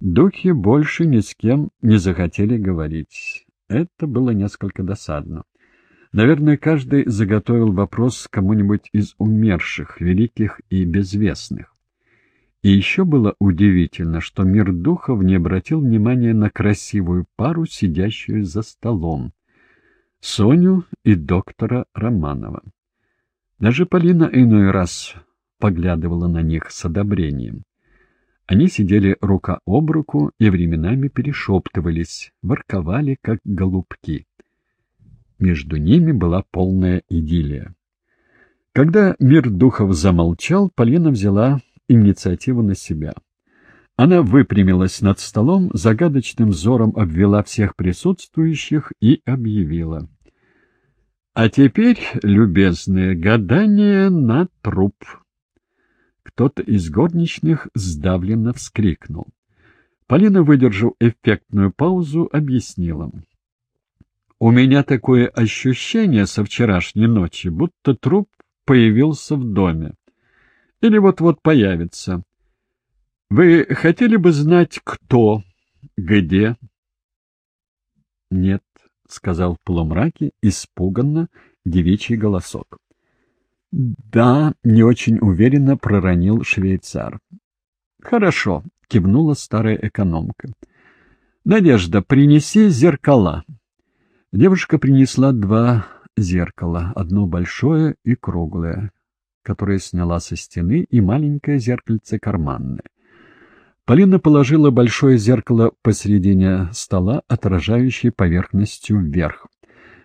Духи больше ни с кем не захотели говорить. Это было несколько досадно. Наверное, каждый заготовил вопрос кому-нибудь из умерших, великих и безвестных. И еще было удивительно, что мир духов не обратил внимания на красивую пару, сидящую за столом. Соню и доктора Романова. Даже Полина иной раз поглядывала на них с одобрением. Они сидели рука об руку и временами перешептывались, ворковали, как голубки. Между ними была полная идиллия. Когда мир духов замолчал, Полина взяла инициативу на себя. Она выпрямилась над столом, загадочным взором обвела всех присутствующих и объявила. «А теперь, любезные, гадание на труп». Кто-то из горничных сдавленно вскрикнул. Полина, выдержав эффектную паузу, объяснила. У меня такое ощущение со вчерашней ночи, будто труп появился в доме. Или вот-вот появится. Вы хотели бы знать, кто, где? — Нет, — сказал в полумраке испуганно девичий голосок. — Да, не очень уверенно проронил швейцар. — Хорошо, — кивнула старая экономка. — Надежда, принеси зеркала. Девушка принесла два зеркала, одно большое и круглое, которое сняла со стены, и маленькое зеркальце карманное. Полина положила большое зеркало посередине стола, отражающее поверхностью вверх.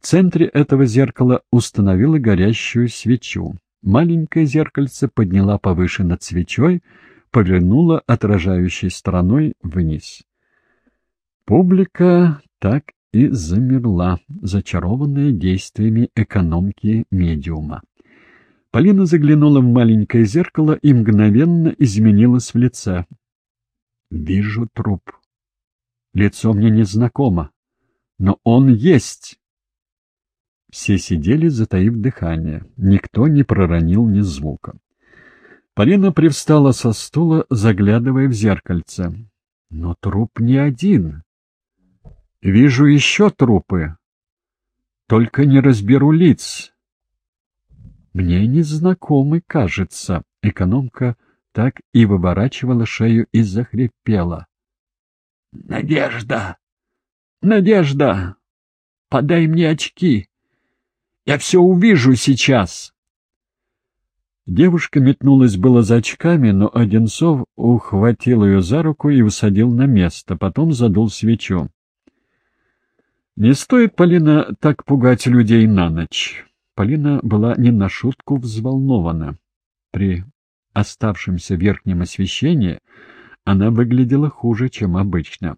В центре этого зеркала установила горящую свечу. Маленькое зеркальце подняла повыше над свечой, повернула отражающей стороной вниз. Публика так и замерла, зачарованная действиями экономки медиума. Полина заглянула в маленькое зеркало и мгновенно изменилась в лице. «Вижу труп. Лицо мне незнакомо, но он есть!» Все сидели, затаив дыхание. Никто не проронил ни звука. Полина привстала со стула, заглядывая в зеркальце. Но труп не один. Вижу еще трупы. Только не разберу лиц. Мне незнакомый кажется. Экономка так и выворачивала шею и захрипела. «Надежда! Надежда! Подай мне очки! Я все увижу сейчас!» Девушка метнулась было за очками, но Одинцов ухватил ее за руку и усадил на место, потом задул свечу. Не стоит, Полина, так пугать людей на ночь. Полина была не на шутку взволнована. При оставшемся верхнем освещении она выглядела хуже, чем обычно.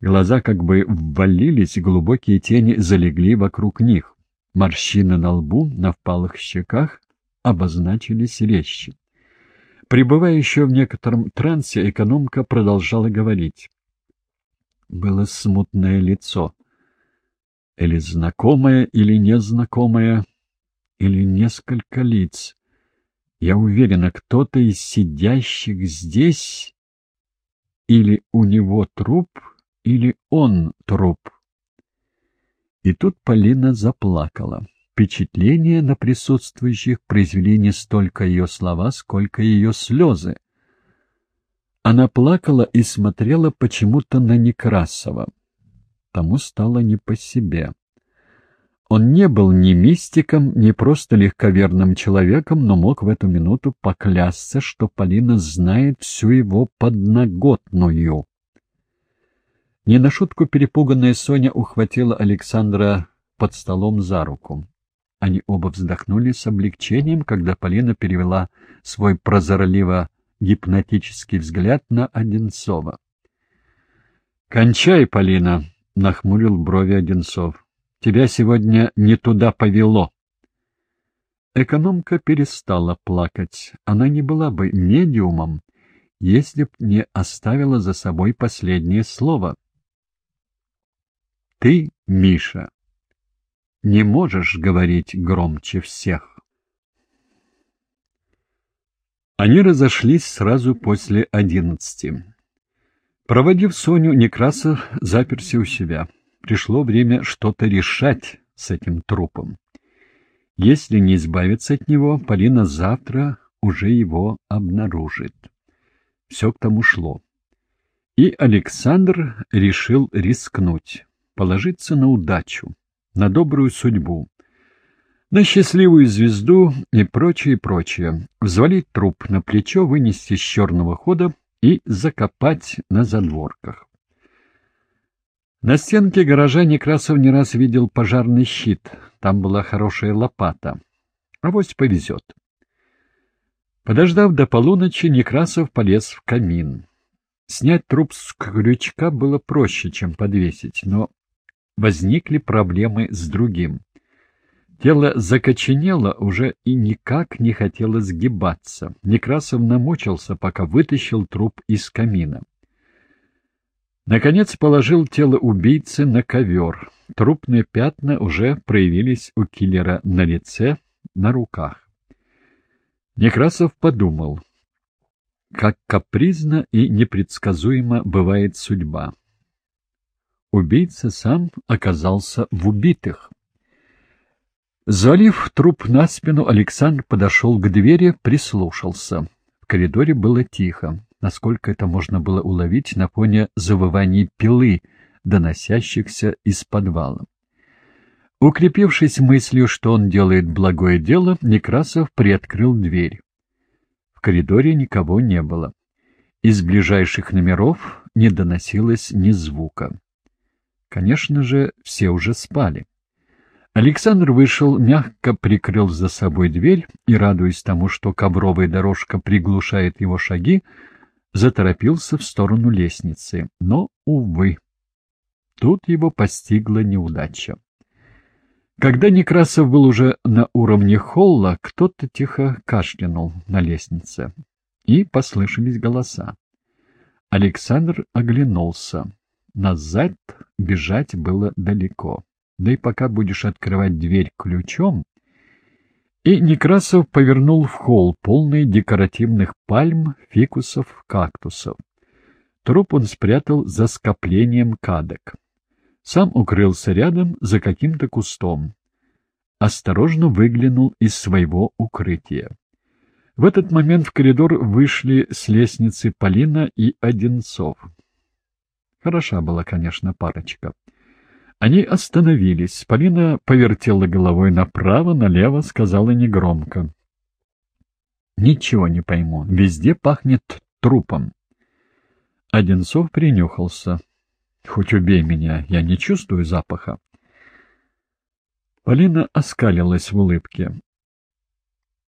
Глаза как бы ввалились, глубокие тени залегли вокруг них. Морщины на лбу, на впалых щеках обозначились резче. Пребывая еще в некотором трансе, экономка продолжала говорить. Было смутное лицо — или знакомое, или незнакомое, или несколько лиц. Я уверена, кто-то из сидящих здесь или у него труп, или он труп. И тут Полина заплакала. Впечатление на присутствующих произвели не столько ее слова, сколько ее слезы. Она плакала и смотрела почему-то на Некрасова тому стало не по себе. Он не был ни мистиком, ни просто легковерным человеком, но мог в эту минуту поклясться, что Полина знает всю его подноготную. Не на шутку перепуганная Соня ухватила Александра под столом за руку. Они оба вздохнули с облегчением, когда Полина перевела свой прозорливо-гипнотический взгляд на Одинцова. «Кончай, Полина!» — нахмурил брови Одинцов. — Тебя сегодня не туда повело. Экономка перестала плакать. Она не была бы медиумом, если б не оставила за собой последнее слово. — Ты, Миша, не можешь говорить громче всех. Они разошлись сразу после одиннадцати. Проводив Соню, Некрасов заперся у себя. Пришло время что-то решать с этим трупом. Если не избавиться от него, Полина завтра уже его обнаружит. Все к тому шло. И Александр решил рискнуть, положиться на удачу, на добрую судьбу, на счастливую звезду и прочее, прочее. Взвалить труп на плечо, вынести с черного хода — и закопать на задворках. На стенке гаража Некрасов не раз видел пожарный щит. Там была хорошая лопата. Авось повезет. Подождав до полуночи, Некрасов полез в камин. Снять труп с крючка было проще, чем подвесить, но возникли проблемы с другим. Тело закоченело уже и никак не хотело сгибаться. Некрасов намочился, пока вытащил труп из камина. Наконец положил тело убийцы на ковер. Трупные пятна уже проявились у киллера на лице, на руках. Некрасов подумал, как капризно и непредсказуемо бывает судьба. Убийца сам оказался в убитых. Залив труп на спину, Александр подошел к двери, прислушался. В коридоре было тихо, насколько это можно было уловить на фоне завываний пилы, доносящихся из подвала. Укрепившись мыслью, что он делает благое дело, Некрасов приоткрыл дверь. В коридоре никого не было. Из ближайших номеров не доносилось ни звука. Конечно же, все уже спали. Александр вышел, мягко прикрыл за собой дверь и, радуясь тому, что ковровая дорожка приглушает его шаги, заторопился в сторону лестницы. Но, увы, тут его постигла неудача. Когда Некрасов был уже на уровне холла, кто-то тихо кашлянул на лестнице, и послышались голоса. Александр оглянулся. Назад бежать было далеко да и пока будешь открывать дверь ключом... И Некрасов повернул в холл, полный декоративных пальм, фикусов, кактусов. Труп он спрятал за скоплением кадок. Сам укрылся рядом за каким-то кустом. Осторожно выглянул из своего укрытия. В этот момент в коридор вышли с лестницы Полина и Одинцов. Хороша была, конечно, парочка. Они остановились. Полина повертела головой направо, налево, сказала негромко. «Ничего не пойму. Везде пахнет трупом». Одинцов принюхался. «Хоть убей меня, я не чувствую запаха». Полина оскалилась в улыбке.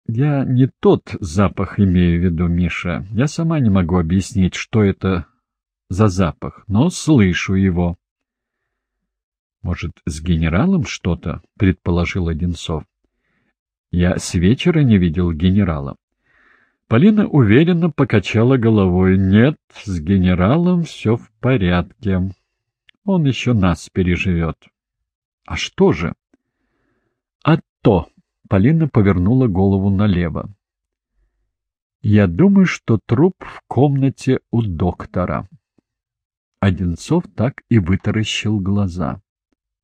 «Я не тот запах имею в виду, Миша. Я сама не могу объяснить, что это за запах, но слышу его». «Может, с генералом что-то?» — предположил Одинцов. «Я с вечера не видел генерала». Полина уверенно покачала головой. «Нет, с генералом все в порядке. Он еще нас переживет». «А что же?» «А то!» — Полина повернула голову налево. «Я думаю, что труп в комнате у доктора». Одинцов так и вытаращил глаза.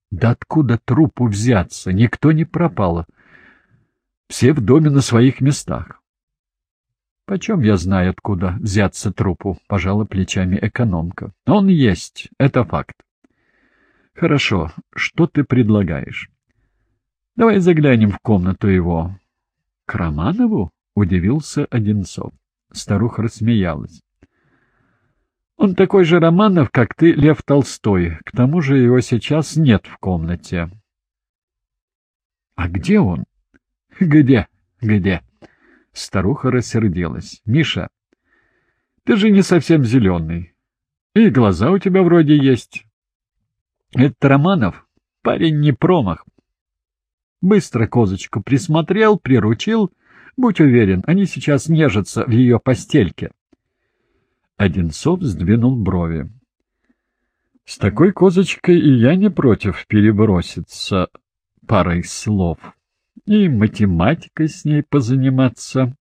Да откуда трупу взяться? Никто не пропал. Все в доме на своих местах. Почем я знаю, откуда взяться трупу? Пожала плечами экономка. Он есть, это факт. Хорошо, что ты предлагаешь? Давай заглянем в комнату его. К Романову? Удивился Одинцов. Старуха рассмеялась. Он такой же Романов, как ты, Лев Толстой. К тому же его сейчас нет в комнате. — А где он? — Где? Где? Старуха рассердилась. — Миша, ты же не совсем зеленый. И глаза у тебя вроде есть. Этот Романов парень не промах. Быстро козочку присмотрел, приручил. Будь уверен, они сейчас нежатся в ее постельке. Одинцов сдвинул брови. С такой козочкой и я не против переброситься парой слов. И математикой с ней позаниматься.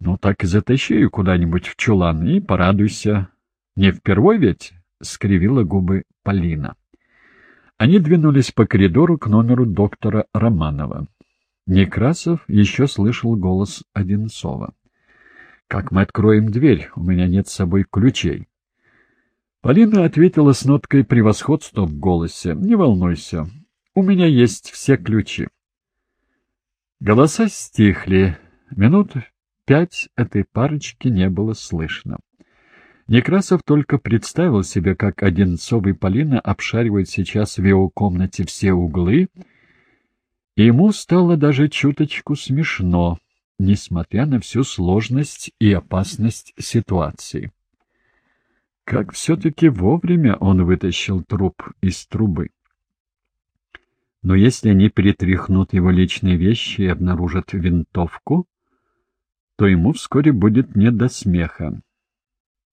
Ну, так и затащи ее куда-нибудь в чулан и порадуйся. Не впервой ведь? — скривила губы Полина. Они двинулись по коридору к номеру доктора Романова. Некрасов еще слышал голос Одинцова. «Как мы откроем дверь? У меня нет с собой ключей». Полина ответила с ноткой превосходства в голосе. «Не волнуйся, у меня есть все ключи». Голоса стихли. Минут пять этой парочки не было слышно. Некрасов только представил себе, как Одинцов и Полина обшаривают сейчас в его комнате все углы, и ему стало даже чуточку смешно, несмотря на всю сложность и опасность ситуации. Как все-таки вовремя он вытащил труп из трубы. Но если они перетряхнут его личные вещи и обнаружат винтовку, то ему вскоре будет не до смеха.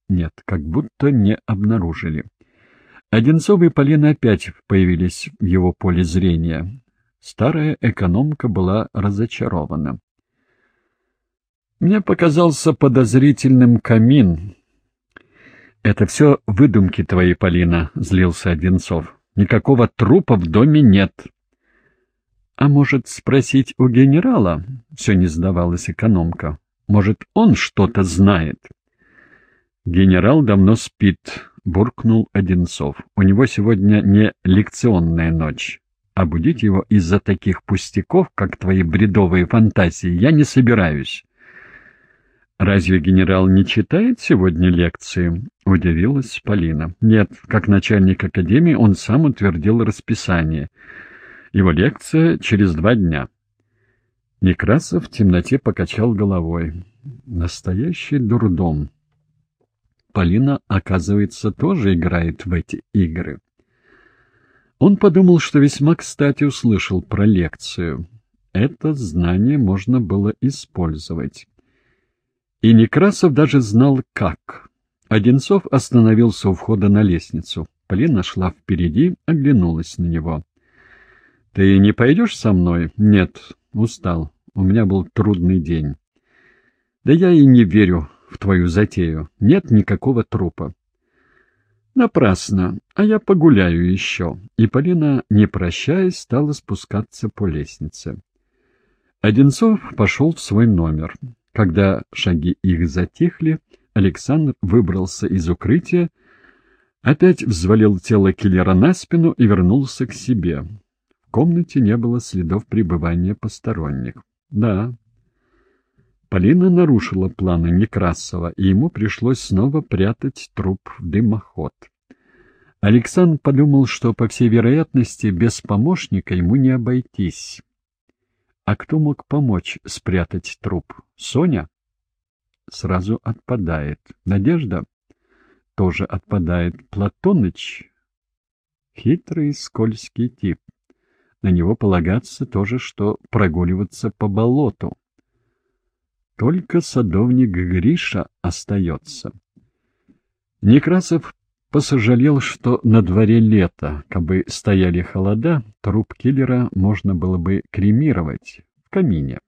Нет, как будто не обнаружили. Одинцов и Полина опять появились в его поле зрения. Старая экономка была разочарована. Мне показался подозрительным камин. «Это все выдумки твои, Полина», — злился Одинцов. «Никакого трупа в доме нет». «А может, спросить у генерала?» — все не сдавалась экономка. «Может, он что-то знает?» «Генерал давно спит», — буркнул Одинцов. «У него сегодня не лекционная ночь. А будить его из-за таких пустяков, как твои бредовые фантазии, я не собираюсь». «Разве генерал не читает сегодня лекции?» — удивилась Полина. «Нет, как начальник академии он сам утвердил расписание. Его лекция через два дня». Некрасов в темноте покачал головой. «Настоящий дурдом». Полина, оказывается, тоже играет в эти игры. Он подумал, что весьма кстати услышал про лекцию. Это знание можно было использовать. И Некрасов даже знал, как. Одинцов остановился у входа на лестницу. Полина шла впереди, оглянулась на него. — Ты не пойдешь со мной? — Нет, устал. У меня был трудный день. — Да я и не верю в твою затею. Нет никакого трупа. Напрасно, а я погуляю еще. И Полина, не прощаясь, стала спускаться по лестнице. Одинцов пошел в свой номер. Когда шаги их затихли, Александр выбрался из укрытия, опять взвалил тело киллера на спину и вернулся к себе. В комнате не было следов пребывания посторонних. Да, Полина нарушила планы Некрасова, и ему пришлось снова прятать труп в дымоход. Александр подумал, что, по всей вероятности, без помощника ему не обойтись. А кто мог помочь спрятать труп? Соня? Сразу отпадает. Надежда? Тоже отпадает. Платоныч? Хитрый, скользкий тип. На него полагаться тоже, что прогуливаться по болоту. Только садовник Гриша остается. Некрасов посожалел, что на дворе лето, кабы стояли холода, труп киллера можно было бы кремировать в камине.